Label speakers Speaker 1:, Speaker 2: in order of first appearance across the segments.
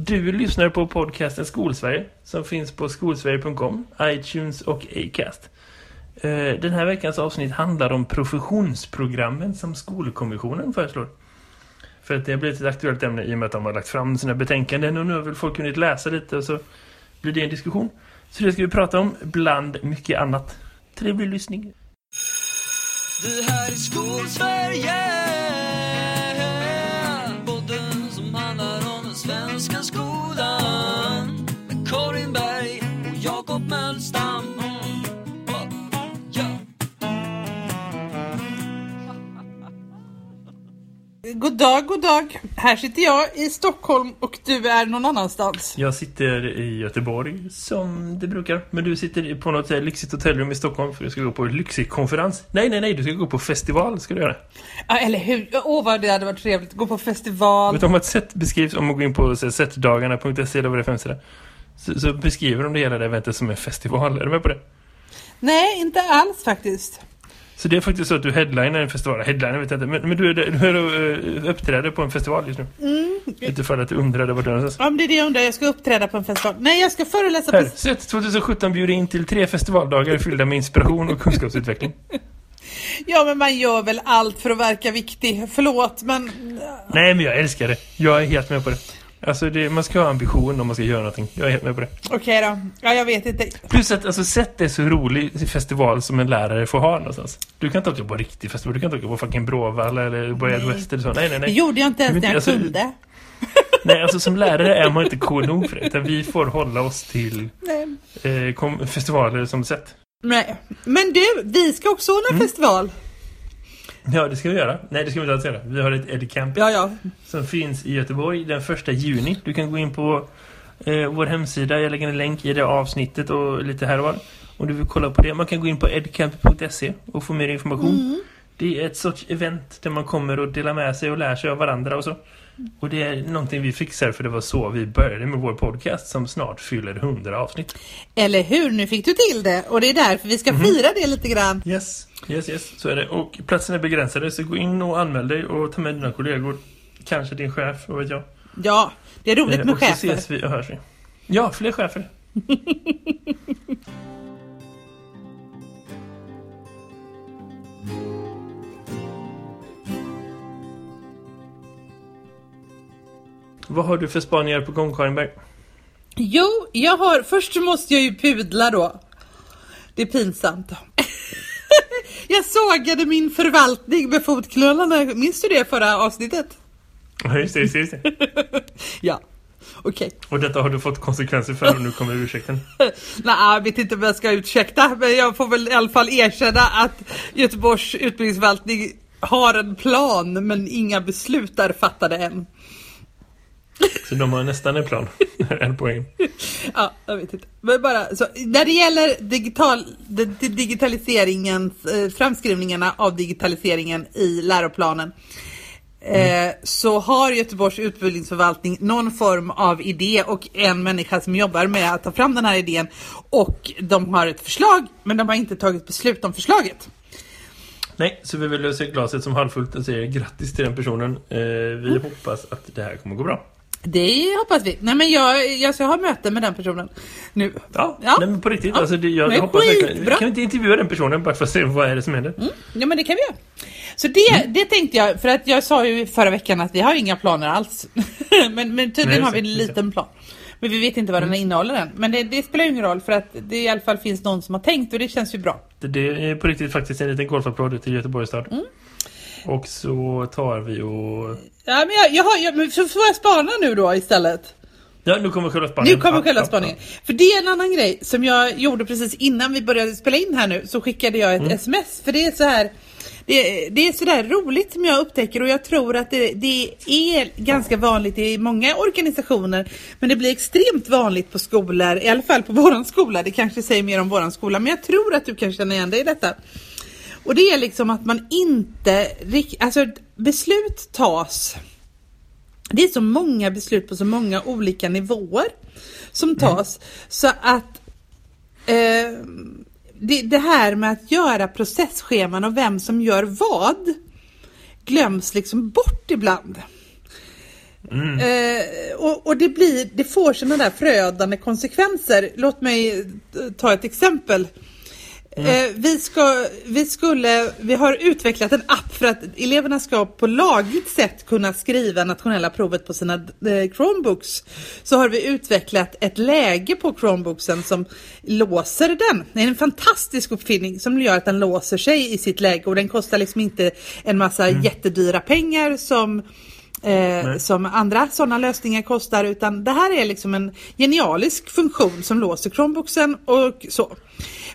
Speaker 1: Du lyssnar på podcasten Skolsverige som finns på skolsverige.com, iTunes och Acast. Eh, den här veckans avsnitt handlar om professionsprogrammen som Skolkommissionen föreslår. För att det har blivit ett aktuellt ämne i och med att de har lagt fram sina betänkanden och nu har väl folk kunnat läsa lite och så blir det en diskussion. Så det ska vi prata om bland mycket annat. Trevlig lyssning.
Speaker 2: Det här är Skolsverige
Speaker 3: God dag, god dag. Här sitter jag i Stockholm och du är någon annanstans.
Speaker 1: Jag sitter i Göteborg som det brukar. Men du sitter på något eh, lyxigt hotellrum i Stockholm för du ska gå på en lyxig konferens. Nej, nej, nej, du ska gå på festival ska du göra.
Speaker 3: Ja, eller hur? Åh, vad det hade varit trevligt. Gå på festival.
Speaker 1: Vet du om ett sätt beskrivs om man går in på setdagarna.se eller vad det är för hemsida? Så, så beskriver de det hela det eventet som en festival. Är du med på det?
Speaker 3: Nej, inte alls faktiskt.
Speaker 1: Så det är faktiskt så att du headliner en festival. Headliner vet jag inte. Men, men du, är, du är, uh, uppträder på en festival just nu. Mm. Utifrån att du undrade vad du någonstans.
Speaker 3: Ja, men det är det jag undrar. Jag ska uppträda på en festival. Nej, jag ska föreläsa
Speaker 1: Här,
Speaker 3: på...
Speaker 1: Sätt 2017 bjuder in till tre festivaldagar fyllda med inspiration och kunskapsutveckling.
Speaker 3: Ja, men man gör väl allt för att verka viktig. Förlåt, men...
Speaker 1: Nej, men jag älskar det. Jag är helt med på det. Alltså, det, man ska ha ambition om man ska göra någonting. Jag är helt med på det.
Speaker 3: Okej då. Ja, jag vet inte.
Speaker 1: Plus att, alltså, sätt det så rolig festival som en lärare får ha någonstans. Du kan inte åka på riktig festival. Du kan inte åka på fucking Bråvalla eller Boyard West eller så. Nej, nej,
Speaker 3: Det
Speaker 1: nej.
Speaker 3: gjorde jag inte ens när jag
Speaker 1: alltså-
Speaker 3: kunde.
Speaker 1: Nej, alltså som lärare är man inte cool nog för det. Utan vi får hålla oss till eh, festivaler som sett.
Speaker 3: Nej. Men du, vi ska också ordna
Speaker 1: Mm.
Speaker 3: festival.
Speaker 1: Ja, det ska vi göra. Nej, det ska vi inte alls göra. Vi har ett Edcamp
Speaker 3: Ja, ja.
Speaker 1: som finns i Göteborg den första juni. Du kan gå in på eh, vår hemsida. Jag lägger en länk i det avsnittet och lite här och var. Om du vill kolla på det. Man kan gå in på edcamp.se och få mer information. Det är ett sorts event där man kommer och delar med sig och lär sig av varandra och så. Och det är någonting vi fixar för det var så vi började med vår podcast som snart fyller 100 avsnitt.
Speaker 3: Eller hur? Nu fick du till det. Och det är därför vi ska
Speaker 1: Mhm.
Speaker 3: fira det lite grann.
Speaker 1: Yes, yes, yes. Så är det. Och platserna är begränsade så gå in och anmäl dig och ta med dina kollegor. Kanske din chef, vad vet jag.
Speaker 3: Ja, det är roligt
Speaker 1: Eh,
Speaker 3: med
Speaker 1: och så
Speaker 3: chefer.
Speaker 1: ses vi och hörs vi. Ja, fler chefer. Vad har du för spaningar på gång, Karinberg?
Speaker 3: Jo, jag har... Först måste jag ju pudla då. Det är pinsamt. jag sågade min förvaltning med fotknölarna. Minns du det förra avsnittet?
Speaker 1: Ja, just det, just det.
Speaker 3: Ja. Okej.
Speaker 1: Och detta har du fått konsekvenser för och nu kommer ursäkten.
Speaker 3: Nej, jag vet inte om jag ska ursäkta, men jag får väl i alla fall erkänna att Göteborgs utbildningsförvaltning har en plan, men inga beslut är fattade än.
Speaker 1: Så de har nästan en plan. en poäng.
Speaker 3: Ja, jag vet inte. Men bara, så, när det gäller digital, di- di- digitaliseringens, eh, framskrivningarna av digitaliseringen i läroplanen eh, så har Göteborgs utbildningsförvaltning någon form av idé och en människa som jobbar med att ta fram den här idén och de har ett förslag men de har inte tagit beslut om förslaget.
Speaker 1: Nej, så vi vill lösa glaset som halvfullt och säger grattis till den personen. Eh, vi
Speaker 3: Mm.
Speaker 1: hoppas att det här kommer gå bra.
Speaker 3: Det hoppas vi. Nej men jag, jag ska ha möte med den personen nu.
Speaker 1: Ja,
Speaker 3: Ja.
Speaker 1: Nej, men på riktigt.
Speaker 3: Ja.
Speaker 1: Alltså, det, jag
Speaker 3: Men
Speaker 1: hoppas verkligen. Kan vi inte intervjua den personen bara för att se vad är det som händer?
Speaker 3: Ja men det kan vi göra. Så det, det tänkte jag, för att jag sa ju förra veckan att vi har inga planer alls. men, men tydligen har vi en liten plan. Men vi vet inte vad den innehåller än. Men det, det spelar ju ingen roll för att det i alla fall finns någon som har tänkt och det känns ju bra.
Speaker 1: Det, det är på riktigt faktiskt en liten golfapplåd till Göteborgs stad.
Speaker 3: Mm.
Speaker 1: Och så tar vi och...
Speaker 3: Ja men jag, jag har, jag, så får jag spana nu då istället.
Speaker 1: Ja, nu kommer själva spaningen.
Speaker 3: Nu kommer själva spaningen. För det är en annan grej som jag gjorde precis innan vi började spela in här nu. Så skickade jag ett
Speaker 1: Mm.
Speaker 3: sms. För det är så här. Det, det är sådär roligt som jag upptäcker och jag tror att det, det är ganska vanligt i många organisationer. Men det blir extremt vanligt på skolor, i alla fall på våran skola. Det kanske säger mer om våran skola, men jag tror att du kan känna igen dig i detta. Och det är liksom att man inte, alltså beslut tas det är så många beslut på så många olika nivåer som tas. Så att eh, det, det här med att göra processscheman och vem som gör vad glöms liksom bort ibland.
Speaker 1: Mm.
Speaker 3: Eh, och, och det blir, det får sådana där förödande konsekvenser. Låt mig ta ett exempel. Eh, vi, ska, vi, skulle, vi har utvecklat en app för att eleverna ska på lagligt sätt kunna skriva nationella provet på sina eh, Chromebooks. Så har vi utvecklat ett läge på Chromebooksen som låser den. Det är en fantastisk uppfinning som gör att den låser sig i sitt läge och den kostar liksom inte en massa jättedyra pengar som Eh, som andra sådana lösningar kostar utan det här är liksom en genialisk funktion som låser Chromebooksen och så.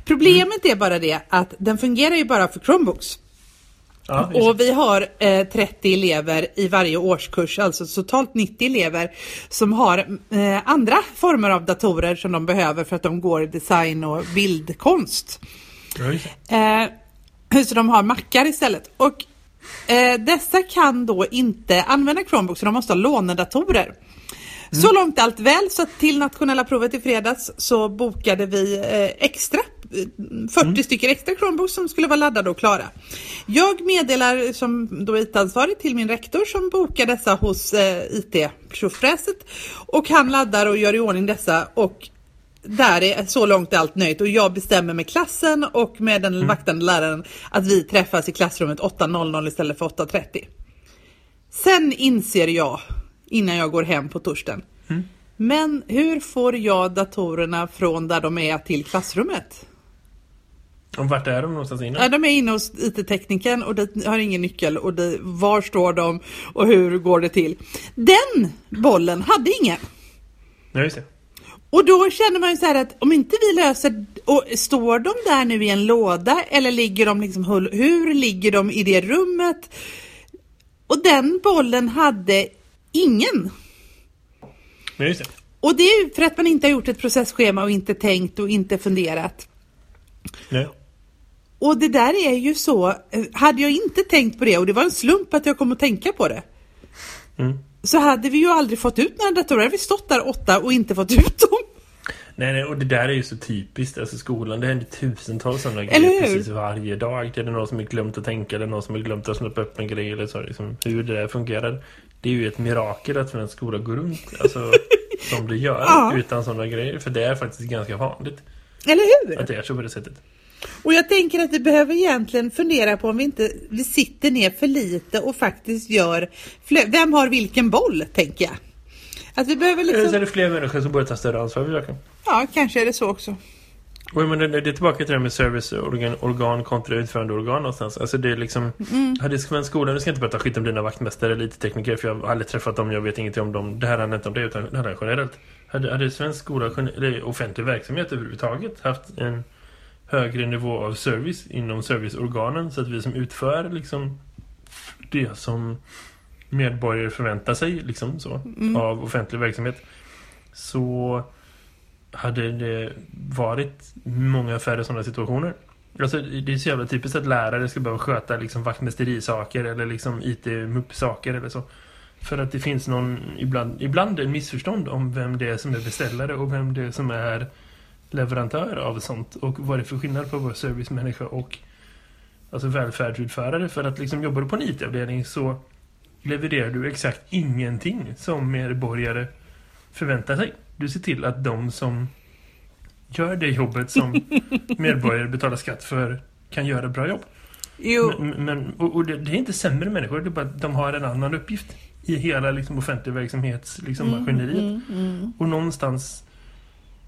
Speaker 3: Problemet är bara det att den fungerar ju bara för Chromebooks.
Speaker 1: Ja,
Speaker 3: Och vi har eh, 30 elever i varje årskurs, alltså totalt 90 elever som har eh, andra former av datorer som de behöver för att de går design och bildkonst.
Speaker 1: det.
Speaker 3: Eh, så de har mackar istället. Och eh, dessa kan då inte använda Chromebooks så de måste ha lånedatorer. Så långt allt väl, så till nationella provet i fredags så bokade vi eh, extra, eh, 40 stycken extra Chromebooks som skulle vara laddade och klara. Jag meddelar som då IT-ansvarig till min rektor som bokar dessa hos eh, IT-tjofräset och han laddar och gör i ordning dessa och där är så långt är allt nöjt och jag bestämmer med klassen och med den vaktande läraren att vi träffas i klassrummet 8.00 istället för 8.30. Sen inser jag innan jag går hem på torsdagen. Men hur får jag datorerna från där de är till klassrummet?
Speaker 1: Och vart är de någonstans inne?
Speaker 3: Ja, de är inne hos IT-teknikern och det har ingen nyckel och det, var står de och hur går det till? Den bollen hade ingen.
Speaker 1: Ja, just det.
Speaker 3: Och då känner man ju så här att om inte vi löser, och står de där nu i en låda eller ligger de liksom, hur ligger de i det rummet? Och den bollen hade ingen.
Speaker 1: Ja, just det.
Speaker 3: Och det är ju för att man inte har gjort ett processschema och inte tänkt och inte funderat.
Speaker 1: Nej.
Speaker 3: Och det där är ju så, eh, hade jag inte tänkt på det och det var en slump att jag kom att tänka på det.
Speaker 1: Mm.
Speaker 3: Så hade vi ju aldrig fått ut några datorer, hade vi stått där åtta och inte fått ut dem.
Speaker 1: Nej, nej, och det där är ju så typiskt. Alltså skolan, det händer tusentals sådana grejer precis varje dag. Det är någon som har glömt att tänka eller någon som har glömt att snappa upp en grej eller så. Liksom, hur det där fungerar. Det är ju ett mirakel att svensk skola går runt alltså, som det gör
Speaker 3: Ja.
Speaker 1: utan sådana grejer. För det är faktiskt ganska vanligt
Speaker 3: Eller hur?
Speaker 1: att det är så på det sättet.
Speaker 3: Och jag tänker att vi behöver egentligen fundera på om vi inte vi sitter ner för lite och faktiskt gör Vem har vilken boll, tänker jag. Att vi behöver
Speaker 1: Eller så är
Speaker 3: liksom...
Speaker 1: det fler människor som borde ta större ansvar för saken.
Speaker 3: Ja, kanske är det så också.
Speaker 1: Och men det, det är tillbaka till det här med serviceorgan organ kontra utförande organ någonstans. Alltså det är liksom... Hade svensk skola, nu ska jag inte bara ta skit om dina vaktmästare eller IT-tekniker för jag har aldrig träffat dem, jag vet ingenting om dem. Det här handlar inte om det utan det här är generellt. Hade, hade svensk skola, eller offentlig verksamhet överhuvudtaget haft en högre nivå av service inom serviceorganen så att vi som utför liksom det som medborgare förväntar sig liksom så av offentlig verksamhet så hade det varit många färre sådana situationer. Alltså, det är så jävla typiskt att lärare ska behöva sköta liksom vaktmästerisaker eller liksom IT-mupp-saker eller så. För att det finns någon, ibland, ibland en missförstånd om vem det är som är beställare och vem det är som är leverantör av sånt. Och vad det är för skillnad på vår servicemänniska och alltså välfärdsutförare. För att liksom jobbar du på en IT-avdelning så levererar du exakt ingenting som medborgare förväntar sig. Du ser till att de som gör det jobbet som medborgare betalar skatt för kan göra bra jobb.
Speaker 3: Jo,
Speaker 1: Men, men, och, och det, det är inte sämre människor, det är bara att de har en annan uppgift i hela liksom, offentlig verksamhets liksom, maskineriet. Och någonstans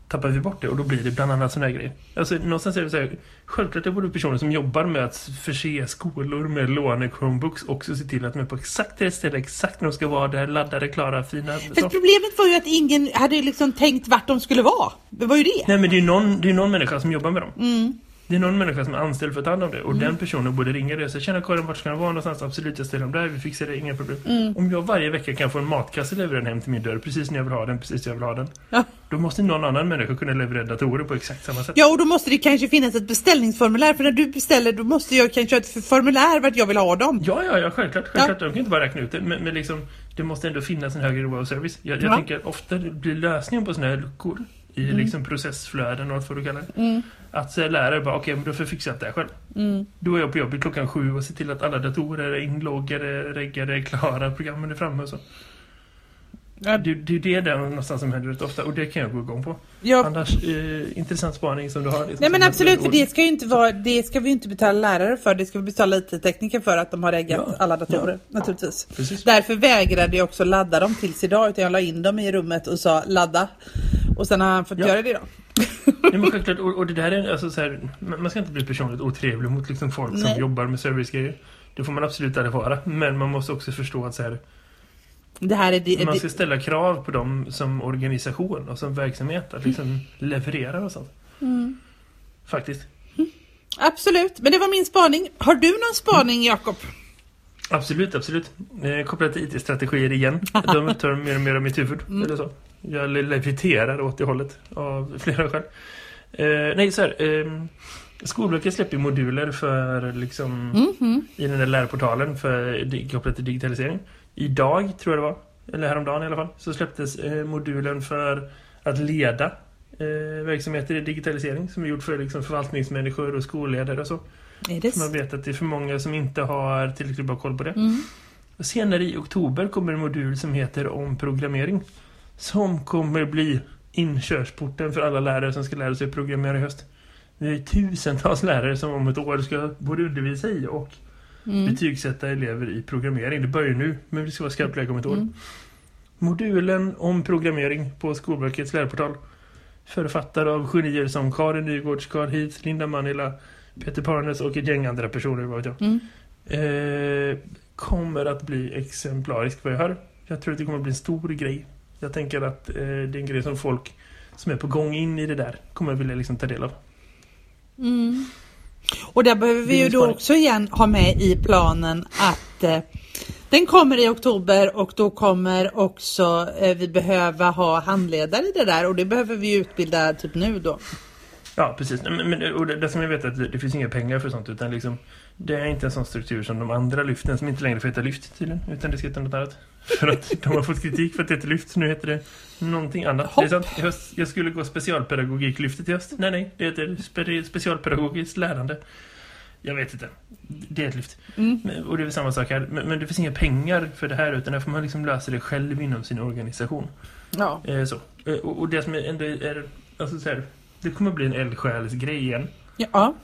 Speaker 1: tappar vi bort det och då blir det bland annat sådana här grejer. Alltså någonstans är det så här, självklart det borde personer som jobbar med att förse skolor med låne Chromebooks också se till att de är på exakt rätt ställe, exakt när de ska vara där, laddade, klara, fina.
Speaker 3: för problemet var ju att ingen hade liksom tänkt vart de skulle vara. Det var ju det.
Speaker 1: Nej men det är ju någon, det är någon människa som jobbar med dem. Det är någon människa som är anställd för att ta hand om det. Och den personen borde ringa det och säga Tjena Karin, vart ska den vara någonstans? Absolut, jag ställer dem där, vi fixar det, inga problem. Om jag varje vecka kan få en matkasse levererad hem till min dörr precis när jag vill ha den, precis när jag vill ha den.
Speaker 3: Ja.
Speaker 1: Då måste någon annan människa kunna leverera datorer på exakt samma sätt.
Speaker 3: Ja, och då måste det kanske finnas ett beställningsformulär. För när du beställer, då måste jag kanske ha ett formulär vart jag vill ha dem.
Speaker 1: Ja, ja, ja, självklart. självklart. De kan inte bara räkna ut det. Men, men liksom, det måste ändå finnas en högre nivå av service. Jag, jag
Speaker 3: Ja.
Speaker 1: tänker ofta det blir lösningen på sådana här luckor i liksom processflöden och allt vad du kallar det. Att lärare bara, okej, men då får jag fixa det här själv. Då är jag på jobbet klockan sju och ser till att alla datorer är inloggade, reggade, klara, programmen är framme och så.
Speaker 3: Ja.
Speaker 1: Det, det är det där någonstans som händer rätt ofta och det kan jag gå igång på.
Speaker 3: Ja,
Speaker 1: Annars, eh, intressant spaning som du har.
Speaker 3: Nej men absolut, för det ska ju inte vara, det ska vi inte betala lärare för, det ska vi betala IT-tekniker för att de har ägat
Speaker 1: Ja,
Speaker 3: alla datorer, naturligtvis.
Speaker 1: Precis.
Speaker 3: Därför vägrade jag också ladda dem tills idag, utan jag la in dem i rummet och sa ladda. Och sen har han fått
Speaker 1: Ja.
Speaker 3: göra det idag.
Speaker 1: Ja, men självklart, och, och det där är alltså så här, man man ska inte bli personligt otrevlig mot liksom folk
Speaker 3: Nej.
Speaker 1: som jobbar med servicegrejer. Det får man absolut aldrig vara. Men man måste också förstå att så här,
Speaker 3: Det här är det,
Speaker 1: man ska ställa krav på dem som organisation och som verksamhet att liksom leverera och sånt.
Speaker 3: Mm.
Speaker 1: Faktiskt.
Speaker 3: Absolut, men det var min spaning. Har du någon spaning Jakob?
Speaker 1: Absolut, absolut. Eh, kopplat till IT-strategier igen. De tar mer och mer av mitt huvud.
Speaker 3: Mm.
Speaker 1: Eller så. Jag le- leviterar åt det hållet av flera skäl. Eh, nej, så här. Eh, Skolverket släpper moduler för liksom
Speaker 3: Mhm.
Speaker 1: i den där lärportalen för kopplat till digitalisering. Idag, tror jag det var, eller häromdagen i alla fall, så släpptes eh, modulen för att leda eh, verksamheter i digitalisering som är gjord för liksom, förvaltningsmänniskor och skolledare och så. För man vet att det är för många som inte har tillräckligt bra koll på det.
Speaker 3: Mm.
Speaker 1: Och senare i oktober kommer en modul som heter omprogrammering. Som kommer bli inkörsporten för alla lärare som ska lära sig programmera i höst. Det är tusentals lärare som om ett år ska både undervisa i och
Speaker 3: Mm.
Speaker 1: betygsätta elever i programmering. Det börjar nu, men det ska vara skarpt läge om ett år.
Speaker 3: Mm.
Speaker 1: Modulen om programmering på Skolverkets lärportal. Författare av genier som Karin Nygårds, Carl Heath, Linda Manila, Peter Parnes och ett gäng andra personer. Vad vet jag.
Speaker 3: Mm.
Speaker 1: Eh, kommer att bli exemplarisk vad jag hör. Jag tror att det kommer att bli en stor grej. Jag tänker att eh, det är en grej som folk som är på gång in i det där kommer att vilja liksom ta del av.
Speaker 3: Mm. Och där behöver vi ju då också igen ha med i planen att eh, den kommer i oktober och då kommer också eh, vi behöva ha handledare i det där och det behöver vi utbilda typ nu då.
Speaker 1: Ja, precis. Men, och det, det som jag vet att det, det finns inga pengar för sånt utan liksom det är inte en sån struktur som de andra lyften som inte längre får heta lyft tydligen utan det ska heta något annat. För att de har fått kritik för att det heter lyft så nu heter det någonting annat. Det är sant. Jag, jag skulle gå specialpedagogiklyftet i höst. Nej, nej. Det heter spe, specialpedagogiskt lärande. Jag vet inte. Det är ett lyft.
Speaker 3: Mm.
Speaker 1: Och det är samma sak här. Men, men det finns inga pengar för det här utan där får man liksom lösa det själv inom sin organisation.
Speaker 3: Ja.
Speaker 1: Eh, så. Eh, och, och det som är ändå är... Alltså så här, det kommer bli en eldsjälsgrej igen.
Speaker 3: ja.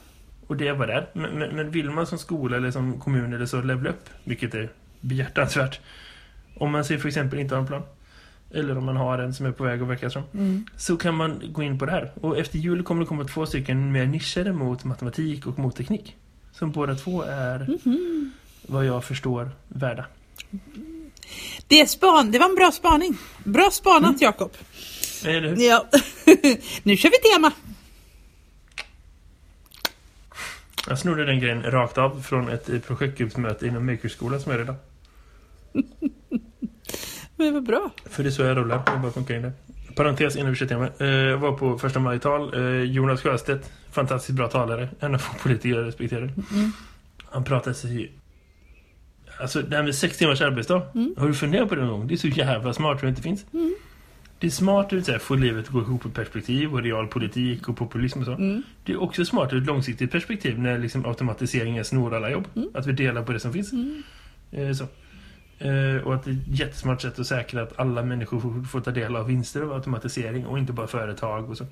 Speaker 1: Och det var där. Men, men, men vill man som skola eller som kommun eller så levla upp, vilket är behjärtansvärt. Om man ser för exempel inte har en plan. Eller om man har en som är på väg att verka som.
Speaker 3: Mm.
Speaker 1: Så kan man gå in på det här. Och efter jul kommer det komma två stycken mer nischade mot matematik och mot teknik. Som båda två är, vad jag förstår, värda.
Speaker 3: Det, är span, det var en bra spaning. Bra spanat
Speaker 1: Mm.
Speaker 3: Jakob.
Speaker 1: Eller hur?
Speaker 3: Ja. nu kör vi tema.
Speaker 1: Jag snodde den grejen rakt av från ett projektgruppsmöte inom Makerskolan som är idag.
Speaker 3: Det var bra.
Speaker 1: För det är så jag rullar, jag bara funkar in det. Parentes innan vi kör tema. Eh, Jag var på första maj-tal. Eh, Jonas Sjöstedt, fantastiskt bra talare. En av få politiker jag respekterar.
Speaker 3: Mm.
Speaker 1: Han pratade sig... Alltså det här med sex timmars arbetsdag.
Speaker 3: Mm.
Speaker 1: Har du funderat på det någon gång? Det är så jävla smart tror jag inte finns.
Speaker 3: Mm.
Speaker 1: Det är smart att få livet att gå ihop i perspektiv och realpolitik och populism och så.
Speaker 3: Mm.
Speaker 1: Det är också smart ur ett långsiktigt perspektiv när liksom automatiseringen snor alla jobb.
Speaker 3: Mm.
Speaker 1: Att vi delar på det som finns.
Speaker 3: Mm.
Speaker 1: Eh, så. Eh, och att det är ett jättesmart sätt att säkra att alla människor får, ta del av vinster av automatisering och inte bara företag och så.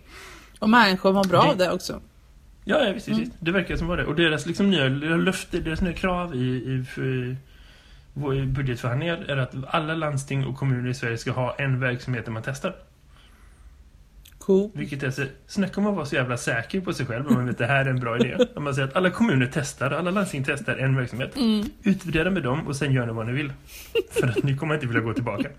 Speaker 3: Och människor mår bra
Speaker 1: Det-
Speaker 3: av det också.
Speaker 1: Ja, ja visst,
Speaker 3: Mm.
Speaker 1: visst. Det verkar som var det. Och deras liksom nya löfte, deras nya krav i, i, i budgetförhandlingar är att alla landsting och kommuner i Sverige ska ha en verksamhet där man testar.
Speaker 3: Cool.
Speaker 1: Vilket är så, snacka om att vara så jävla säker på sig själv om man vet att det här är en bra idé. Om man säger att alla kommuner testar, alla landsting testar en verksamhet.
Speaker 3: Mm.
Speaker 1: Utvärdera med dem och sen gör ni vad ni vill. För att ni kommer inte vilja gå tillbaka.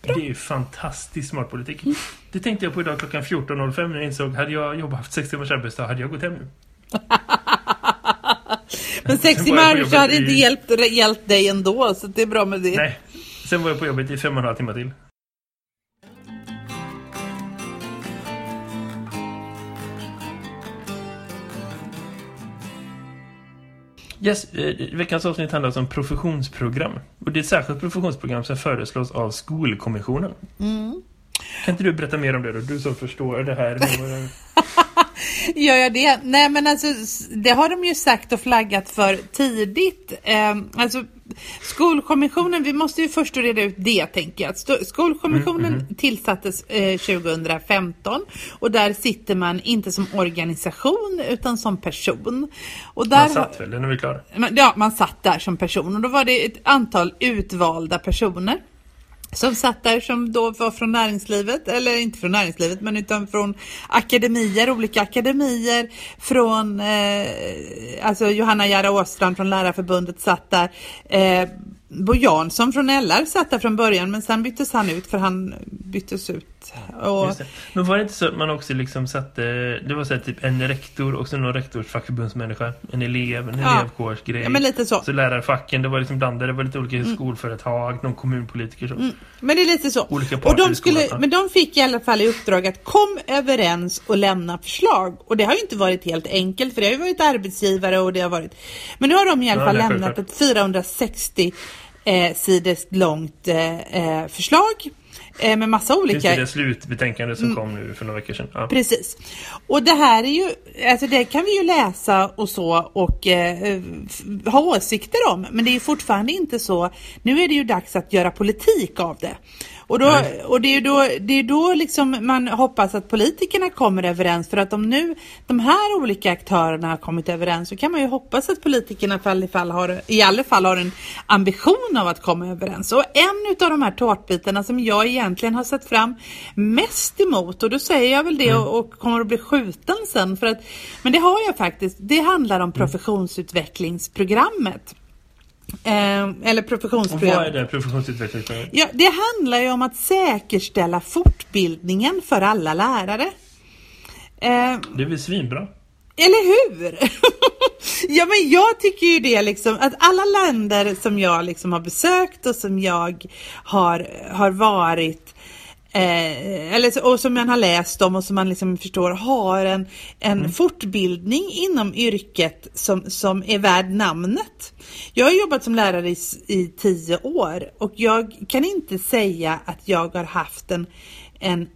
Speaker 1: Det är ju fantastiskt smart politik. Det tänkte jag på idag klockan 14.05 när jag insåg hade jag jobbat haft 6 timmars arbetsdag hade jag gått hem nu.
Speaker 3: Men sex
Speaker 1: Sen var jag på
Speaker 3: timmar så hade inte hjälpt, hjälpt dig ändå, så det är bra med det.
Speaker 1: Nej. Sen var jag på jobbet i fem och en halv timme till. Yes, eh, veckans avsnitt handlar alltså om professionsprogram. Och det är ett särskilt professionsprogram som föreslås av Skolkommissionen.
Speaker 3: Mm.
Speaker 1: Kan inte du berätta mer om det då? Du som förstår det här.
Speaker 3: Gör jag det? Nej men alltså det har de ju sagt och flaggat för tidigt. Eh, alltså Skolkommissionen, vi måste ju först reda ut det tänker jag. Skolkommissionen
Speaker 1: Mm,
Speaker 3: tillsattes eh, 2015 och där sitter man inte som organisation utan som person. Och där
Speaker 1: Man satt väl, den är vi klara.
Speaker 3: Ja, man satt där som person och då var det ett antal utvalda personer som satt där som då var från näringslivet, eller inte från näringslivet men utan från akademier, olika akademier, från eh, alltså Johanna Jara Åstrand från Lärarförbundet satt där, eh, Bo Jansson från LR satt där från början men sen byttes han ut för han byttes ut. Och.
Speaker 1: Men var det inte så att man också liksom satte, det var så här typ en rektor och så någon rektors fackförbundsmänniska, en elev, en
Speaker 3: Ja.
Speaker 1: elevkårsgrej.
Speaker 3: ja men lite så.
Speaker 1: Så lärarfacken, det var liksom blandade, det var lite olika skolföretag, någon kommunpolitiker så.
Speaker 3: Men det är lite så.
Speaker 1: Olika
Speaker 3: och de skulle,
Speaker 1: ja.
Speaker 3: men de fick i alla fall i uppdrag att kom överens och lämna förslag. Och det har ju inte varit helt enkelt för det har ju varit arbetsgivare och det har varit. Men nu har de i alla
Speaker 1: Ja,
Speaker 3: fall
Speaker 1: är
Speaker 3: lämnat ett 460 eh, sidors långt eh, eh, förslag. Eh, med massa
Speaker 1: Just
Speaker 3: olika...
Speaker 1: det, det slutbetänkande som kom nu för några veckor sedan. Ja.
Speaker 3: Precis. Och det här är ju, alltså det kan vi ju läsa och så och eh, f- ha åsikter om. Men det är fortfarande inte så. Nu är det ju dags att göra politik av det. Och, då,
Speaker 1: Nej.
Speaker 3: och det är då, det är då liksom man hoppas att politikerna kommer överens. För att om nu de här olika aktörerna har kommit överens så kan man ju hoppas att politikerna i alla fall har, i alla fall har en ambition av att komma överens. Och en av de här tårtbitarna som jag egentligen har sett fram mest emot och då säger jag väl det och, och kommer att bli skjuten sen. För att, men det har jag faktiskt. Det handlar om professionsutvecklingsprogrammet. Eh, eller
Speaker 1: Och
Speaker 3: professionsprogram.
Speaker 1: vad är det professionsutvecklingsprogrammet?
Speaker 3: Ja, det handlar ju om att säkerställa fortbildningen för alla lärare. Eh,
Speaker 1: Det är väl svinbra?
Speaker 3: eller hur? ja, men jag tycker ju det liksom att alla länder som jag liksom har besökt och som jag har, har varit Eh, eller, och som man har läst om och som man liksom förstår har en, en fortbildning inom yrket som, som är värd namnet. Jag har jobbat som lärare i, i tio år och jag kan inte säga att jag har haft en, en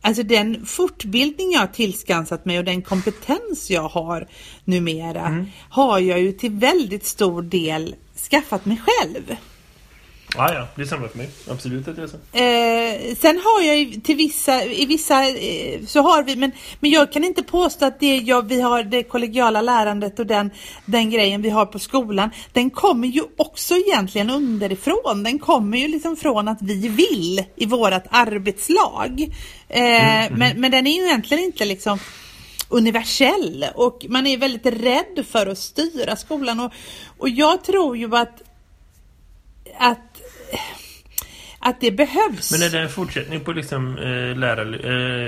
Speaker 3: Alltså den fortbildning jag har tillskansat mig och den kompetens jag har numera har jag ju till väldigt stor del skaffat mig själv.
Speaker 1: Ja, ja, det är samma för mig. Absolut att det är så.
Speaker 3: Eh, sen har jag ju till vissa, i vissa eh, så har vi, men, men jag kan inte påstå att det jag, vi har det kollegiala lärandet och den, den grejen vi har på skolan, den kommer ju också egentligen underifrån. Den kommer ju liksom från att vi vill i vårat arbetslag. Eh, Men, men den är ju egentligen inte liksom universell och man är väldigt rädd för att styra skolan och, och jag tror ju att att it, att det behövs.
Speaker 1: Men är det en fortsättning på liksom eh, lärar,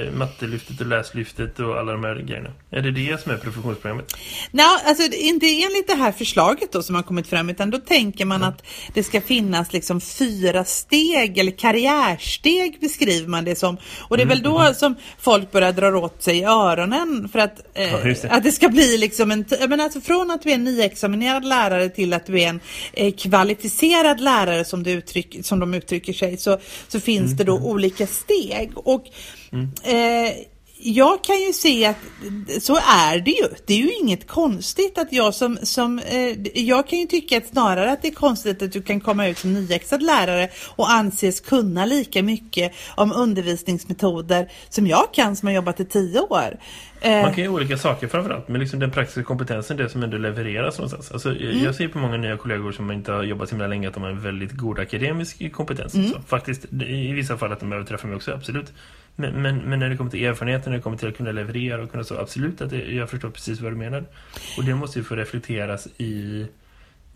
Speaker 1: eh, mattelyftet och läslyftet och alla de här grejerna? Är det det som är professionsprogrammet?
Speaker 3: Nej, alltså inte enligt det här förslaget då som har kommit fram utan då tänker man att det ska finnas liksom fyra steg eller karriärsteg beskriver man det som. Och det är väl då som folk börjar dra åt sig öronen för att, eh,
Speaker 1: Ja, det.
Speaker 3: att det ska bli liksom en, men alltså från att du är en nyexaminerad lärare till att du är en eh, kvalificerad lärare som, det uttryck, som de uttrycker sig så, så finns det då olika steg. Och eh, jag kan ju se att så är det ju. Det är ju inget konstigt att jag som, som eh, jag kan ju tycka att snarare att det är konstigt att du kan komma ut som nyexad lärare och anses kunna lika mycket om undervisningsmetoder som jag kan som har jobbat i tio år. Eh,
Speaker 1: Man kan ju olika saker framförallt, men liksom den praktiska kompetensen, det som ändå levereras någonstans. Alltså,
Speaker 3: Mm.
Speaker 1: Jag ser på många nya kollegor som inte har jobbat så himla länge att de har en väldigt god akademisk kompetens.
Speaker 3: Mm.
Speaker 1: Så faktiskt, i vissa fall att de behöver träffa mig också, absolut. Men, men, men när det kommer till erfarenheten, när det kommer till att kunna leverera och kunna så, absolut att det, jag förstår precis vad du menar. Och det måste ju få reflekteras i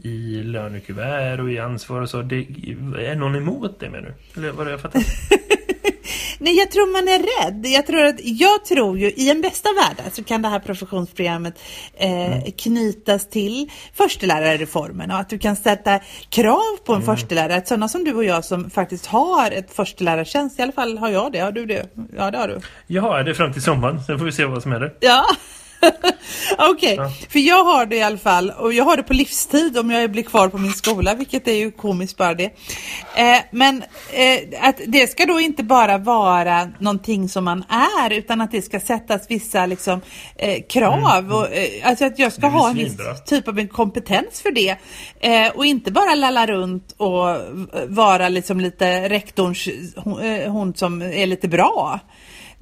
Speaker 1: i lönekuvert och i ansvar och så. Det, är någon emot det menar du? Eller vad har jag fattat?
Speaker 3: Nej, jag tror man är rädd. Jag tror, att, jag tror ju i en bästa värld så kan det här professionsprogrammet eh, knytas till förstelärarreformen och att du kan sätta krav på en förstelärare. Att Sådana som du och jag som faktiskt har ett förstelärartjänst, i alla fall har jag det. Har du det? Ja, det har du.
Speaker 1: Jag har det fram till sommaren, sen får vi se vad som händer.
Speaker 3: Ja. Okej,
Speaker 1: Ja.
Speaker 3: för jag har det i alla fall och jag har det på livstid om jag blir kvar på min skola, vilket är ju komiskt bara det. Eh, men eh, att det ska då inte bara vara någonting som man är utan att det ska sättas vissa liksom, eh, krav. Och, eh, alltså att jag ska
Speaker 1: Mm,
Speaker 3: ha en viss typ av en kompetens för det. Eh, och inte bara lalla runt och vara liksom lite rektorns hon, eh, hon som är lite bra.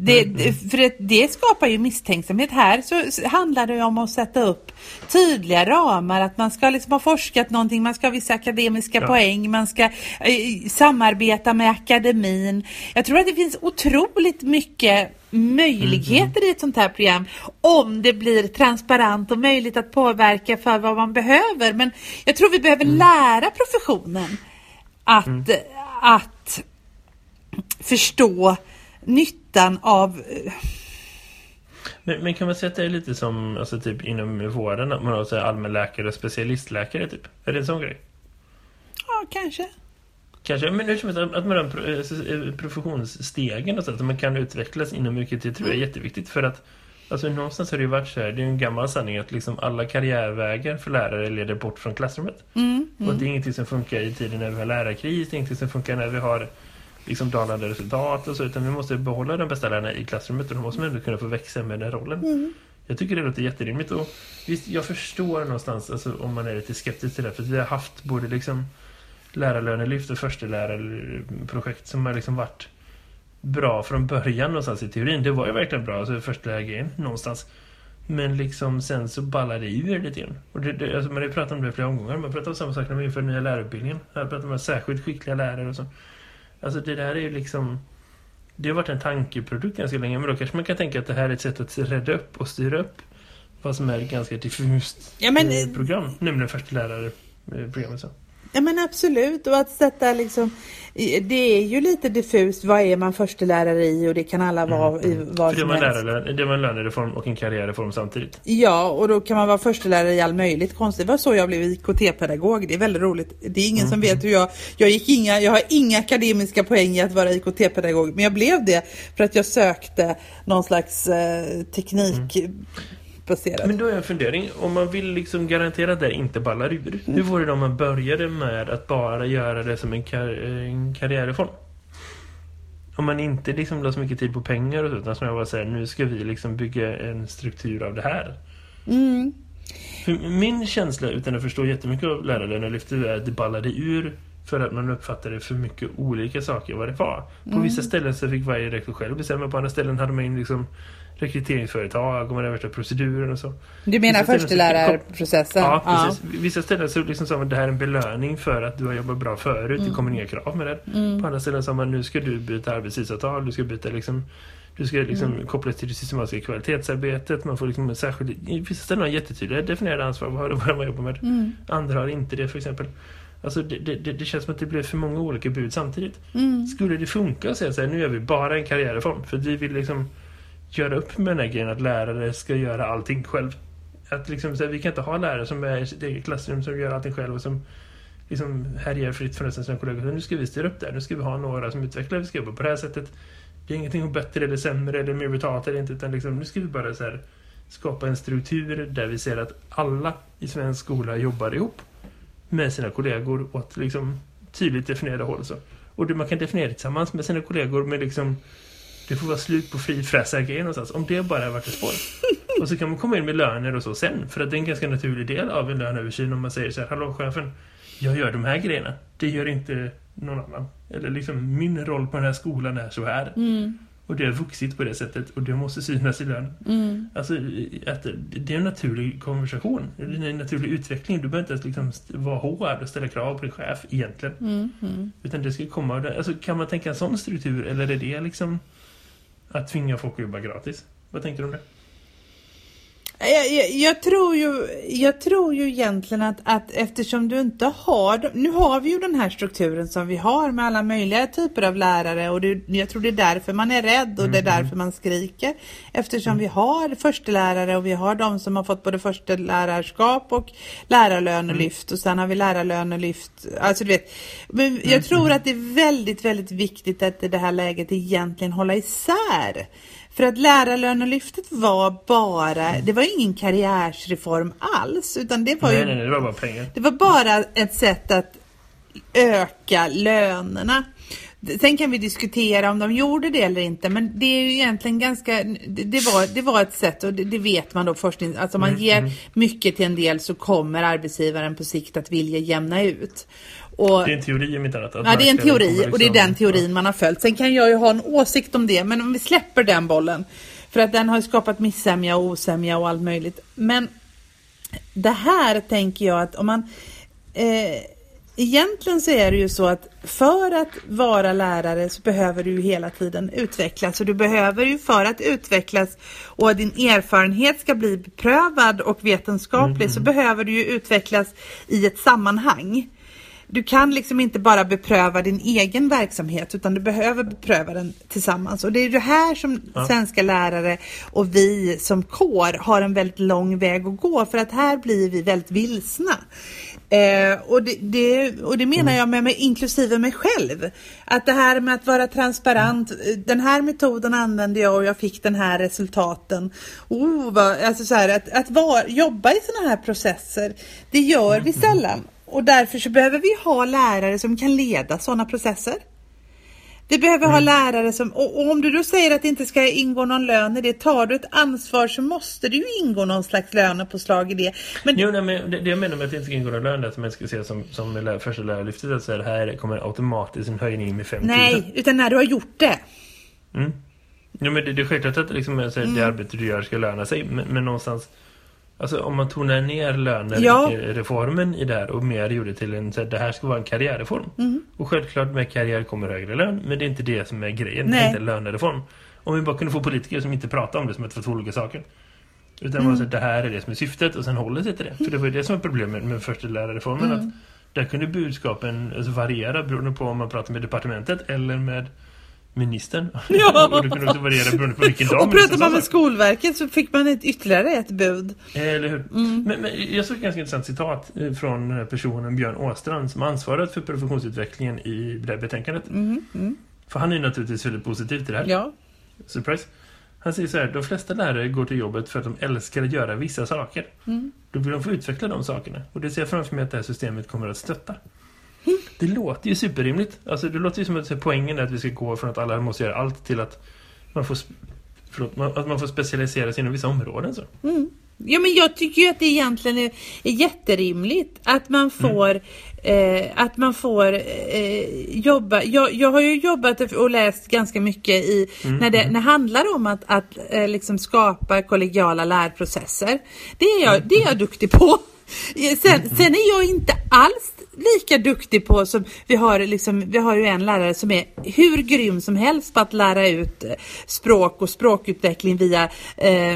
Speaker 3: Det, För det, det skapar ju misstänksamhet. Här så handlar det ju om att sätta upp tydliga ramar, att man ska liksom ha forskat någonting, man ska ha vissa akademiska
Speaker 1: Ja.
Speaker 3: poäng, man ska eh, samarbeta med akademin. Jag tror att det finns otroligt mycket möjligheter i ett sånt här program om det blir transparent och möjligt att påverka för vad man behöver. Men jag tror vi behöver lära professionen att, att förstå nyttan av eh,
Speaker 1: Men, men kan man säga att det är lite som alltså, typ inom vården, att man har allmänläkare och specialistläkare typ? Är det en sån grej?
Speaker 3: Ja, kanske.
Speaker 1: Kanske, men hur som helst, att man har eh, eh, professionsstegen och så att man kan utvecklas inom mycket, det tror jag är jätteviktigt för att Alltså någonstans har det ju varit så här, det är ju en gammal sanning att liksom alla karriärvägar för lärare leder bort från klassrummet.
Speaker 3: Mm,
Speaker 1: Och det är ingenting som funkar i tiden när vi har lärarkris, det är ingenting som funkar när vi har liksom dalande resultat och så, utan vi måste behålla de bästa lärarna i klassrummet och de måste ändå kunna få växa med den rollen. Jag tycker det låter jätterimligt och visst, jag förstår någonstans alltså, om man är lite skeptisk till det, för vi har haft både liksom lärarlönelyft och förstelärarprojekt som har liksom varit bra från början någonstans i teorin. Det var ju verkligen bra, alltså förstelärargrejen någonstans. Men liksom sen så ballade det ur lite grann. Och det, det, alltså man har ju pratat om det flera omgångar. Man pratar om samma sak när man inför nya lärarutbildningen. Här pratar man särskilt skickliga lärare och så. Alltså det där är ju liksom... Det har varit en tankeprodukt ganska länge. Men då kanske man kan tänka att det här är ett sätt att rädda upp och styra upp vad som är ett ganska diffust
Speaker 3: Ja, men-
Speaker 1: eh, program. Nämligen förstelärarprogrammet. Så.
Speaker 3: Ja men absolut och att sätta liksom i- Det är ju lite diffust vad är man förstelärare i och det kan alla vara i vad
Speaker 1: För det
Speaker 3: som
Speaker 1: en
Speaker 3: helst.
Speaker 1: lärarlön, det var en lönereform och en karriärreform samtidigt.
Speaker 3: Ja och då kan man vara förstelärare i all möjligt konstigt. Det var så jag blev IKT-pedagog. Det är väldigt roligt. Det är ingen som vet hur jag... Jag, gick inga, jag har inga akademiska poäng i att vara IKT-pedagog. Men jag blev det för att jag sökte någon slags eh, teknikbaserad.
Speaker 1: Men då är en fundering, om man vill liksom garantera att det inte ballar ur. Hur vore det om man började med att bara göra det som en, kar en karriärreform? Om man inte liksom la så mycket tid på pengar och så, utan som jag bara säger, nu ska vi liksom bygga en struktur av det här.
Speaker 3: Mm.
Speaker 1: För min känsla, utan att förstå jättemycket av lärarlönelyftet, är att det ballade ur för att man uppfattade för mycket olika saker vad det var. På vissa ställen så fick varje rektor själv bestämma, på andra ställen hade man liksom rekryteringsföretag och man värsta proceduren och så.
Speaker 3: Du menar
Speaker 1: så-
Speaker 3: förstelärarprocessen?
Speaker 1: Ja, precis. Vissa ställen så liksom sa man det här är en belöning för att du har jobbat bra förut.
Speaker 3: Mm.
Speaker 1: Det kommer inga krav med det. På andra ställen sa man nu ska du byta arbetstidsavtal. Du ska byta liksom du ska liksom
Speaker 3: Mm.
Speaker 1: kopplas till det systematiska kvalitetsarbetet. Man får liksom. I vissa ställen har jättetydliga definierade ansvar vad vad man jobbar med.
Speaker 3: Mm.
Speaker 1: Andra har inte det för exempel. Alltså det, det, det det känns som att det blev för många olika bud samtidigt.
Speaker 3: Mm.
Speaker 1: Skulle det funka att säga så här, nu gör vi bara en karriärreform. För vi vill liksom göra upp med den här grejen att lärare ska göra allting själv. Att liksom, så här, vi kan inte ha lärare som är i sitt eget klassrum som gör allting själv och som liksom härjar fritt från sina kollegor. Nu ska vi styra upp det här. Nu ska vi ha några som utvecklar, vi ska jobba på det här sättet. Det är ingenting bättre eller sämre eller mer betalt eller inte. Utan liksom, nu ska vi bara så här, skapa en struktur där vi ser att alla i svensk skola jobbar ihop med sina kollegor åt liksom tydligt definierade håll. Så. Och det, man kan definiera det tillsammans med sina kollegor med liksom det får vara slut på frifräsargrejen någonstans. Om det bara har varit ett spår. Och så kan man komma in med löner och så sen. För att det är en ganska naturlig del av en löneöversyn om man säger så här, hallå chefen, jag gör de här grejerna. Det gör inte någon annan. Eller liksom, min roll på den här skolan är så här.
Speaker 3: Mm.
Speaker 1: Och det har vuxit på det sättet och det måste synas i lönen.
Speaker 3: Mm.
Speaker 1: Alltså, att det är en naturlig konversation. Det är en naturlig utveckling. Du behöver inte ens liksom vara hård och ställa krav på din chef egentligen.
Speaker 3: Mm. Mm.
Speaker 1: Utan det ska komma. Alltså, kan man tänka en sån struktur eller är det liksom att tvinga folk att jobba gratis? Vad tänker du om det?
Speaker 3: Jag, jag, jag, tror ju, jag tror ju egentligen att, att eftersom du inte har, nu har vi ju den här strukturen som vi har med alla möjliga typer av lärare och det, jag tror det är därför man är rädd och det är därför man skriker. Eftersom vi har förstelärare och vi har de som har fått både förstelärarskap och lärarlönelyft och sen har vi lärarlönelyft. Alltså du vet, men jag tror att det är väldigt, väldigt viktigt att i det här läget egentligen hålla isär För att lärarlönelyftet var bara, det var ingen karriärsreform alls, utan det var
Speaker 1: Nej,
Speaker 3: ju
Speaker 1: nej, nej, det var bara pengar.
Speaker 3: det var bara ett sätt att öka lönerna. Sen kan vi diskutera om de gjorde det eller inte, men det är ju egentligen ganska, det, det var, det var ett sätt och det, det vet man då forskning, alltså om man
Speaker 1: Mm,
Speaker 3: ger mycket till en del så kommer arbetsgivaren på sikt att vilja jämna ut. Och,
Speaker 1: Det är en teori om inte annat.
Speaker 3: Ja, det är en teori
Speaker 1: kommer
Speaker 3: och det är
Speaker 1: liksom-
Speaker 3: den teorin man har följt. Sen kan jag ju ha en åsikt om det, men om vi släpper den bollen. För att den har skapat missämja och osämja och allt möjligt. Men det här tänker jag att om man... Eh, egentligen så är det ju så att för att vara lärare så behöver du ju hela tiden utvecklas. Och du behöver ju för att utvecklas och din erfarenhet ska bli beprövad och vetenskaplig så behöver du ju utvecklas i ett sammanhang. Du kan liksom inte bara bepröva din egen verksamhet utan du behöver bepröva den tillsammans. Och det är det här som
Speaker 1: Ja.
Speaker 3: svenska lärare och vi som kår har en väldigt lång väg att gå för att här blir vi väldigt vilsna. Eh, och, det, det, och det menar jag med, med inklusive mig själv. Att det här med att vara transparent, eh, den här metoden använde jag och jag fick den här resultaten. Oh, vad, alltså så här, att, att var, jobba i sådana här processer, det gör vi sällan. Och därför så behöver vi ha lärare som kan leda sådana processer. Vi behöver ha lärare som, och, och om du då säger att det inte ska ingå någon lön i det, tar du ett ansvar så måste det ju ingå någon slags lönepåslag i det. Men
Speaker 1: Jo, nej, men det, det jag menar med att det inte ska ingå någon lön är att man ska se som, som lär, första lärarlyftet att så här, här kommer automatiskt en höjning med 5 000.
Speaker 3: nej, utan när du har gjort det.
Speaker 1: Mm. Jo, men det, det är självklart att liksom, här,
Speaker 3: Mm.
Speaker 1: det arbete du gör ska löna sig. Men, men någonstans... Alltså om man tonar ner löner
Speaker 3: Ja.
Speaker 1: i det här och mer gjorde till en så här, det här ska vara en karriärreform.
Speaker 3: Mm.
Speaker 1: Och självklart med karriär kommer högre lön, men det är inte det som är grejen. Det
Speaker 3: Nej.
Speaker 1: är inte en lönereform. Om vi bara kunde få politiker som inte pratar om det som att det var två olika saker. Utan
Speaker 3: Mm.
Speaker 1: bara så att det här är det som är syftet och sen håller sig till det. För det var ju det som var problemet med första lärarreformen.
Speaker 3: Mm.
Speaker 1: Att där kunde budskapen alltså, variera beroende på om man pratar med departementet eller med ministern.
Speaker 3: Ja.
Speaker 1: och det kunde också variera beroende på vilken dag
Speaker 3: Och pratar man med. Skolverket så fick man ett, ytterligare ett bud.
Speaker 1: Eller hur?
Speaker 3: Mm.
Speaker 1: Men, men jag såg ett ganska intressant citat eh, från här personen Björn Åstrand som ansvarat för professionsutvecklingen i det här betänkandet.
Speaker 3: Mm, mm.
Speaker 1: För han är naturligtvis väldigt positiv till det här.
Speaker 3: Ja.
Speaker 1: Surprise. Han säger så här, de flesta lärare går till jobbet för att de älskar att göra vissa saker.
Speaker 3: Mm.
Speaker 1: Då vill de få utveckla de sakerna. Och det ser jag framför mig att det här systemet kommer att stötta. Det låter ju superrimligt. Alltså det låter ju som att poängen är att vi ska gå från att alla måste göra allt till att man får, förlåt, att man får specialisera sig inom vissa områden. Så.
Speaker 3: Mm. Ja men jag tycker ju att det egentligen är, är jätterimligt att man får eh, att man får eh, jobba. Jag, jag har ju jobbat och läst ganska mycket i när det, när det handlar om att, att eh, liksom skapa kollegiala lärprocesser. Det är jag, det är jag duktig på. Sen, sen är jag inte alls lika duktig på som vi har liksom, vi har ju en lärare som är hur grym som helst på att lära ut eh, språk och språkutveckling via eh,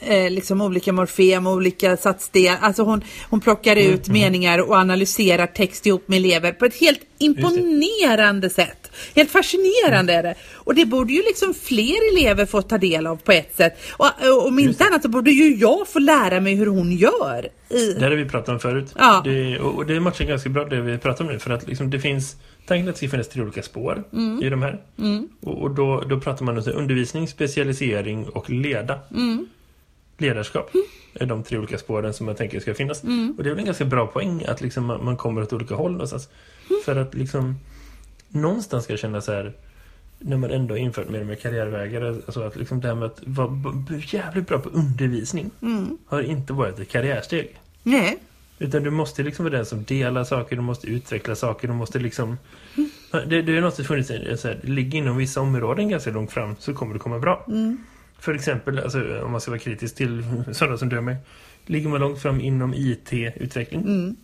Speaker 3: eh, liksom olika morfem och olika satsdelar. Alltså hon, hon plockar ut meningar och analyserar text ihop med elever på ett helt imponerande sätt. Helt fascinerande är det. Och det borde ju liksom fler elever få ta del av på ett sätt. Och, om inte annat så borde ju jag få lära mig hur hon gör. I,
Speaker 1: Det har vi pratat om förut.
Speaker 3: Ja.
Speaker 1: Det, och, det matchar ganska bra det vi pratar om nu. För att liksom, det finns tanken att det ska finnas tre olika spår
Speaker 3: Mm.
Speaker 1: i de här. Och, och då, då pratar man om undervisning, specialisering och leda.
Speaker 3: Mm.
Speaker 1: Ledarskap är de tre olika spåren som man tänker ska finnas.
Speaker 3: Mm.
Speaker 1: Och det är väl en ganska bra poäng att liksom man, man kommer åt olika håll någonstans.
Speaker 3: Mm.
Speaker 1: För att liksom någonstans ska jag känna så här när man ändå infört mer och mer karriärvägar alltså att liksom det här med att vara jävligt bra på undervisning
Speaker 3: Mm.
Speaker 1: har inte varit ett karriärsteg.
Speaker 3: Nej.
Speaker 1: Utan du måste liksom vara den som delar saker, du måste utveckla saker, du måste liksom... Det, det är något som funnits så här, ligger inom vissa områden ganska långt fram så kommer det komma bra. För exempel, alltså, om man ska vara kritisk till sådana som mig. Ligger man långt fram inom IT-utveckling,
Speaker 3: Mm.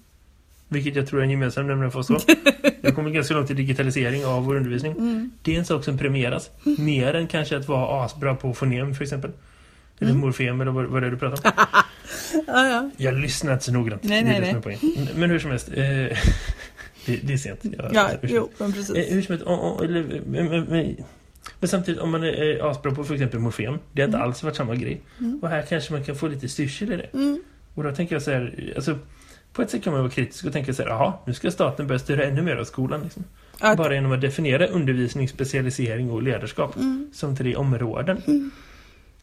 Speaker 1: Vilket jag tror är en gemensam nämnare för oss då. Jag kommer ganska långt i digitalisering av vår undervisning.
Speaker 3: Mm.
Speaker 1: Det är en sak som premieras. Mer än kanske att vara asbra på fonem för exempel. Eller
Speaker 3: Mm.
Speaker 1: morfem eller vad, vad det är du pratar om.
Speaker 3: Ja, ja.
Speaker 1: Jag lyssnar inte så noggrant.
Speaker 3: Nej, nej, nej.
Speaker 1: är poängen. Men hur som helst. Eh, det, det är sent. Jag-
Speaker 3: Ja, jo, men precis.
Speaker 1: Eh, hur som helst. oh, oh, eller, men, men, men, samtidigt om man är eh, asbra på för exempel morfem. Det har inte alls varit samma grej. Och här kanske man kan få lite styrsel i det.
Speaker 3: Mm.
Speaker 1: Och då tänker jag så här. Alltså, på ett sätt kan man vara kritisk och tänka så här. Jaha, nu ska staten börja styra ännu mer av skolan. Liksom.
Speaker 3: Att-
Speaker 1: Bara genom att definiera undervisning, specialisering och ledarskap
Speaker 3: Mm.
Speaker 1: som tre områden.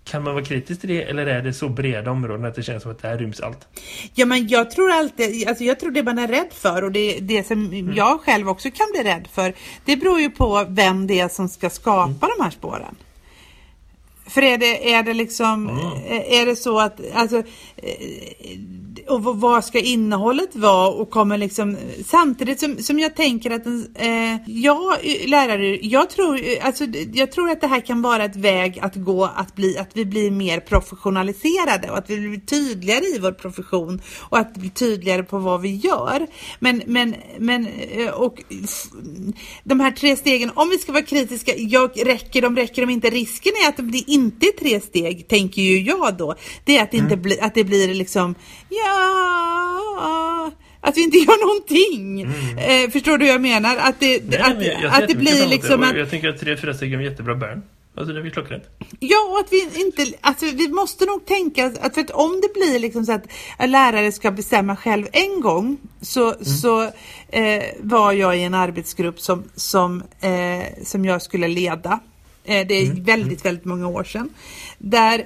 Speaker 1: Kan man vara kritisk till det eller är det så breda områden att det känns som att där ryms allt?
Speaker 3: Ja men jag tror alltid, alltså jag tror det man är rädd för och det, det som
Speaker 1: Mm.
Speaker 3: jag själv också kan bli rädd för, det beror ju på vem det är som ska skapa
Speaker 1: Mm.
Speaker 3: de här spåren. För är det, är det liksom,
Speaker 1: Mm.
Speaker 3: är det så att, alltså, eh, och vad- ska innehållet vara och kommer liksom, samtidigt som, som jag tänker att, en, eh, jag eh, lärare, jag tror, eh, alltså, jag tror att det här kan vara ett väg att gå, att bli, att vi blir mer professionaliserade och att vi blir tydligare i vår profession och att bli tydligare på vad vi gör. Men, men, men, eh, och de här tre stegen, om vi ska vara kritiska, jag, räcker de, räcker de inte? Risken är att det inte är tre steg, tänker ju jag då. Det är att det, inte bli, att det blir liksom, ja, att vi inte gör någonting. Eh, förstår du hur jag menar? Att det,
Speaker 1: Mm. Nej,
Speaker 3: att,
Speaker 1: men jag-
Speaker 3: att det blir liksom
Speaker 1: det.
Speaker 3: att
Speaker 1: Jag tänker att tre, fyra steg är en jättebra början. Alltså det är väl klockrent.
Speaker 3: Ja, och att vi inte, alltså vi måste nog tänka att, för att om det blir liksom så att lärare ska bestämma själv en gång så, så eh, var jag i en arbetsgrupp som, som, eh, som jag skulle leda. Eh, det är väldigt, väldigt många år sedan. Där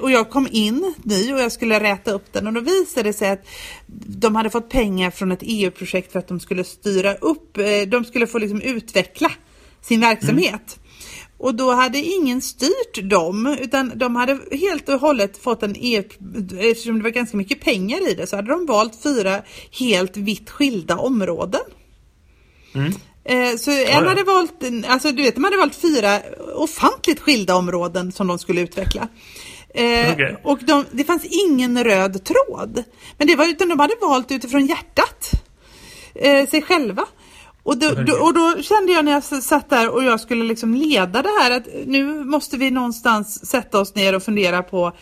Speaker 3: och jag kom in ny och jag skulle räta upp den och då visade det sig att de hade fått pengar från ett EU-projekt för att de skulle styra upp, eh, de skulle få liksom utveckla sin verksamhet. Och då hade ingen styrt dem utan de hade helt och hållet fått en EU, eftersom det var ganska mycket pengar i det så hade de valt fyra helt vitt skilda områden.
Speaker 1: Mm.
Speaker 3: Eh, Så en
Speaker 1: ja.
Speaker 3: hade valt, alltså du vet, de hade valt fyra ofantligt skilda områden som de skulle utveckla. Eh,
Speaker 1: Okej.
Speaker 3: Och de, det fanns ingen röd tråd. Men det var utan de hade valt utifrån hjärtat. Eh, sig själva. Och då, då, och då kände jag när jag satt där och jag skulle liksom leda det här att nu måste vi någonstans sätta oss ner och fundera på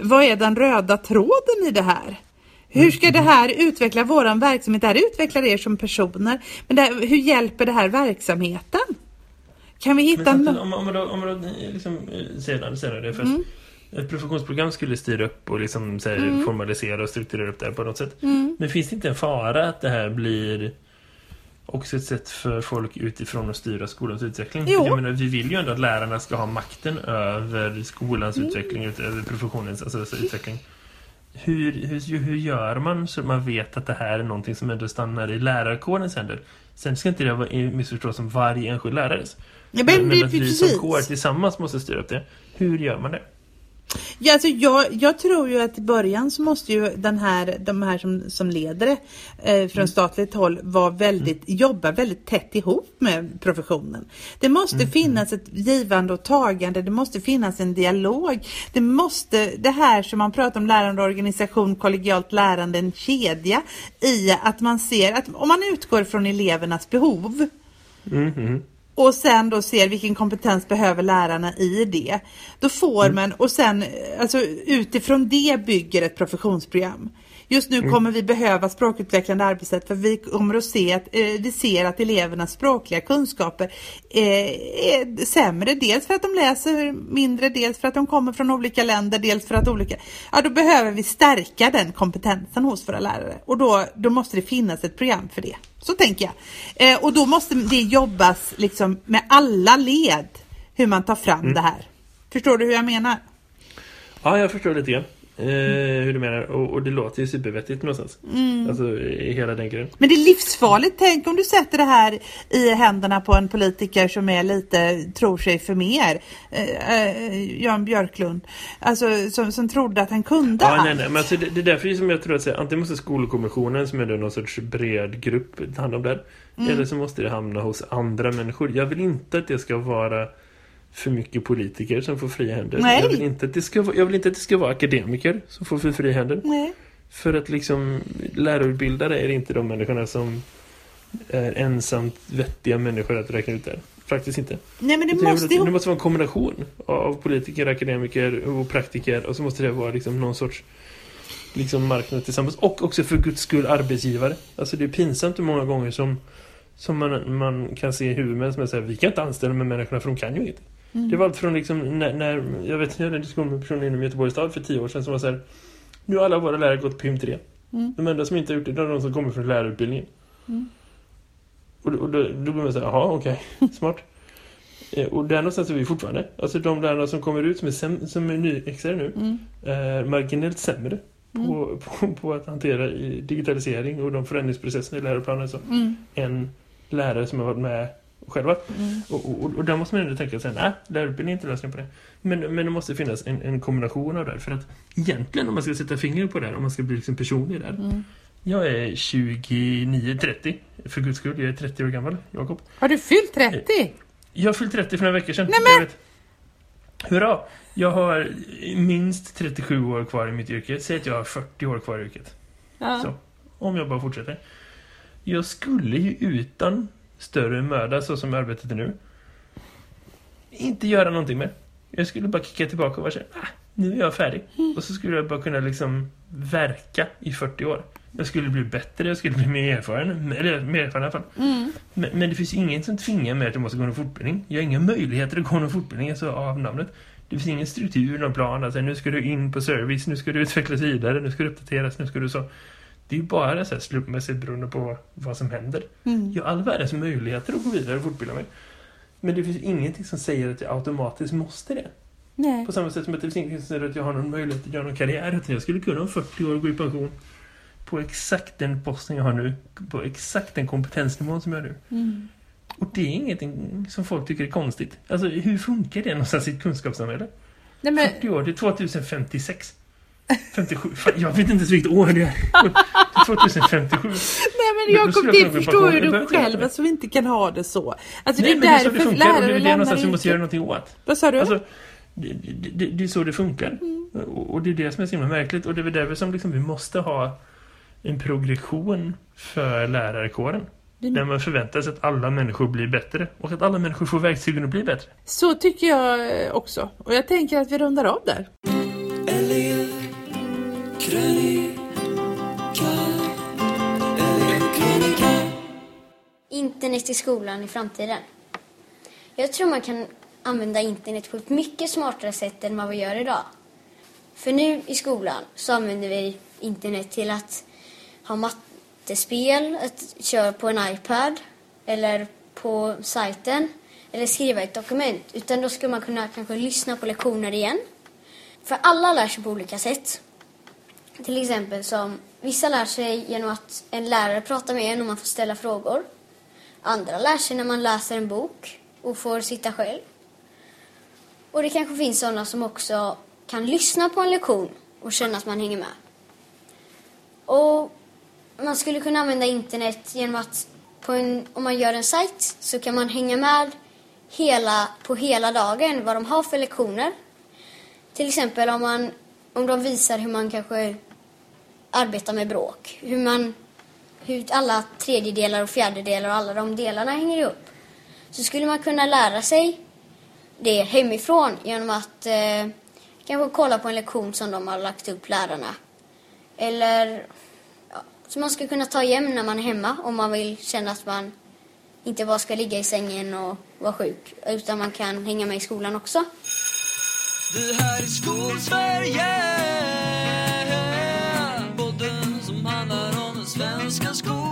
Speaker 3: vad är den röda tråden i det här? Hur ska det här utveckla våran verksamhet? Det här utvecklar er som personer. Men här, hur hjälper det här verksamheten? Kan vi
Speaker 1: Men
Speaker 3: hitta no-
Speaker 1: om, om om man då liksom, eh, säger det, för
Speaker 3: Mm.
Speaker 1: Ett professionsprogram skulle styra upp och liksom, här,
Speaker 3: Mm.
Speaker 1: formalisera och strukturera upp det här på något sätt. Men finns det inte en fara att det här blir också ett sätt för folk utifrån att styra skolans utveckling?
Speaker 3: Jo.
Speaker 1: Jag menar, vi vill ju ändå att lärarna ska ha makten över skolans
Speaker 3: Mm.
Speaker 1: utveckling, ut- över professionens alltså, alltså, utveckling. Hur, hur, hur gör man så att man vet att det här är någonting som ändå stannar i lärarkårens händer? Sen ska inte det vara missförstås som varje enskild lärares.
Speaker 3: Ja, men det är
Speaker 1: att vi
Speaker 3: precis.
Speaker 1: som kår tillsammans måste styra upp det. Hur gör man det?
Speaker 3: Ja, alltså jag, jag tror ju att i början så måste ju den här, de här som, som leder det eh, från statligt håll vara väldigt, jobba väldigt tätt ihop med professionen. Det måste finnas ett givande och tagande, det måste finnas en dialog. Det måste, det här som man pratar om lärande organisation, kollegialt lärande, en kedja i att man ser att om man utgår från elevernas behov
Speaker 1: Mhm.
Speaker 3: Och sen då ser vilken kompetens behöver lärarna i det. Då får man, och sen alltså, utifrån det bygger ett professionsprogram. Just nu kommer vi behöva språkutvecklande arbetssätt för vi kommer att se att, eh, vi ser att elevernas språkliga kunskaper eh, är sämre. Dels för att de läser mindre, dels för att de kommer från olika länder, dels för att olika... Ja, då behöver vi stärka den kompetensen hos våra lärare och då, då måste det finnas ett program för det. Så tänker jag. Eh, och då måste det jobbas liksom med alla led hur man tar fram det här. Förstår du hur jag menar?
Speaker 1: Ja, jag förstår lite grann. Eh, hur du menar. Och, och det låter ju supervettigt någonstans.
Speaker 3: Mm.
Speaker 1: Alltså, i hela den grejen.
Speaker 3: Men det är livsfarligt. Tänk om du sätter det här i händerna på en politiker som är lite, tror sig för mer. Eh, eh, Jan Björklund. Alltså som, som trodde att han kunde
Speaker 1: Ja,
Speaker 3: allt.
Speaker 1: nej, nej. Men alltså, det, det är därför som jag tror att säga, antingen måste skolkommissionen som är någon sorts bred grupp ta hand om det här.
Speaker 3: Mm.
Speaker 1: Eller så måste det hamna hos andra människor. Jag vill inte att det ska vara för mycket politiker som får fria händer.
Speaker 3: Nej.
Speaker 1: Jag vill, inte att det ska vara, jag vill inte att det ska vara akademiker som får för fria händer.
Speaker 3: Nej.
Speaker 1: För att liksom lärarutbildare är inte de människorna som är ensamt vettiga människor att räkna ut där. Faktiskt inte.
Speaker 3: nej, men det
Speaker 1: Utan
Speaker 3: måste
Speaker 1: det
Speaker 3: ihop.
Speaker 1: måste vara en kombination av politiker, akademiker och praktiker och så måste det vara liksom någon sorts liksom marknad tillsammans och också för guds skull arbetsgivare. Alltså det är pinsamt hur många gånger som, som man, man kan se huvudmän som är så här, vi kan inte anställa med människorna för de kan ju inget.
Speaker 3: Mm.
Speaker 1: Det var allt från liksom när, när jag vet jag hade en diskussion med personer inom Göteborgs stad för tio år sedan som var så här, nu har alla våra lärare gått på PIM 3.
Speaker 3: Mm.
Speaker 1: De enda som inte har gjort det, det är de som kommer från lärarutbildningen.
Speaker 3: Mm.
Speaker 1: Och, och då, då blir man säga, jaha okej, smart. Eh, och där någonstans är vi fortfarande. Alltså de lärarna som kommer ut som är, sem- som är nyexare nu
Speaker 3: Mm.
Speaker 1: är marginellt sämre på, på, på att hantera digitalisering och de förändringsprocesserna i läroplanen så,
Speaker 3: Mm.
Speaker 1: än lärare som har varit med själva.
Speaker 3: Mm.
Speaker 1: Och, och, och där måste man ändå tänka sig, nej, lärarutbildning är inte lösningen på det. Men, men det måste finnas en, en kombination av det. För att egentligen om man ska sätta fingret på det här, om man ska bli liksom personlig där.
Speaker 3: Mm.
Speaker 1: Jag är 29-30, för guds skull, jag är 30 år gammal, Jakob.
Speaker 3: Har du fyllt 30?
Speaker 1: Jag har fyllt 30 för några veckor sedan.
Speaker 3: Nej, men-
Speaker 1: Jag vet. Hurra! Jag har minst 37 år kvar i mitt yrke. Säg att jag har 40 år kvar i yrket.
Speaker 3: Ja.
Speaker 1: Så, om jag bara fortsätter. Jag skulle ju utan större möda, så som arbetet är nu, inte göra någonting mer. Jag skulle bara kicka tillbaka och bara säga, ah, nu är jag färdig. Och så skulle jag bara kunna liksom verka i 40 år. Jag skulle bli bättre, jag skulle bli mer erfaren, eller mer erfaren i alla fall.
Speaker 3: Mm.
Speaker 1: Men, men det finns ingen som tvingar mig att jag måste gå någon fortbildning. Jag har inga möjligheter att gå någon fortbildning alltså av namnet. Det finns ingen struktur, någon plan. Alltså, nu ska du in på service, nu ska du utvecklas vidare, nu ska du uppdateras, nu ska du så. Det är ju bara så här slumpmässigt beroende på vad som händer.
Speaker 3: Mm.
Speaker 1: Jag har all världens möjligheter att gå vidare och fortbilda mig. Men det finns ingenting som säger att jag automatiskt måste det.
Speaker 3: Nej.
Speaker 1: På samma sätt som att det finns ingenting som säger att jag har någon möjlighet att göra någon karriär. Utan jag skulle kunna om 40 år gå i pension på exakt den posten jag har nu. På exakt den kompetensnivån som jag har nu.
Speaker 3: Mm.
Speaker 1: Och det är ingenting som folk tycker är konstigt. Alltså hur funkar det någonstans i ett kunskapssamhälle?
Speaker 3: Nej, men,
Speaker 1: 40 år, det är 2056. 57, fan, jag vet inte ens vilket år det är. Det är 2057.
Speaker 3: nej men Jakob, det förstår ju du själv att vi inte kan ha det så. Alltså
Speaker 1: Nej,
Speaker 3: det är
Speaker 1: så det
Speaker 3: därför
Speaker 1: funkar och det
Speaker 3: lärare
Speaker 1: är det någonstans vi måste göra någonting åt.
Speaker 3: Vad sa du?
Speaker 1: Alltså, det, det, det, är så det funkar. Och, och det är det som är så himla märkligt. Och det är väl därför som liksom vi måste ha en progression för lärarkåren.
Speaker 3: Det-
Speaker 1: Där man förväntar sig att alla människor blir bättre. Och att alla människor får verktygen att bli bättre.
Speaker 3: Så tycker jag också. Och jag tänker att vi rundar av där.
Speaker 4: Internet i skolan i framtiden. Jag tror man kan använda internet på ett mycket smartare sätt än vad vi gör idag. För nu i skolan så använder vi internet till att ha mattespel, att köra på en iPad eller på sajten eller skriva ett dokument. Utan då ska man kunna kanske lyssna på lektioner igen. För alla lär sig på olika sätt. Till exempel som vissa lär sig genom att en lärare pratar med en och man får ställa frågor. Andra lär sig när man läser en bok och får sitta själv. Och det kanske finns sådana som också kan lyssna på en lektion och känna att man hänger med. Och man skulle kunna använda internet genom att på en, om man gör en sajt så kan man hänga med hela, på hela dagen vad de har för lektioner. Till exempel om, man, om de visar hur man kanske arbetar med bråk. Hur, man, hur alla tredjedelar och fjärdedelar och alla de delarna hänger ihop. Så skulle man kunna lära sig det hemifrån genom att eh, kanske kolla på en lektion som de har lagt upp lärarna. Eller ja, som man ska kunna ta igen när man är hemma om man vill känna att man inte bara ska ligga i sängen och vara sjuk utan man kan hänga med i skolan också.
Speaker 2: Det här är Skolsverige School.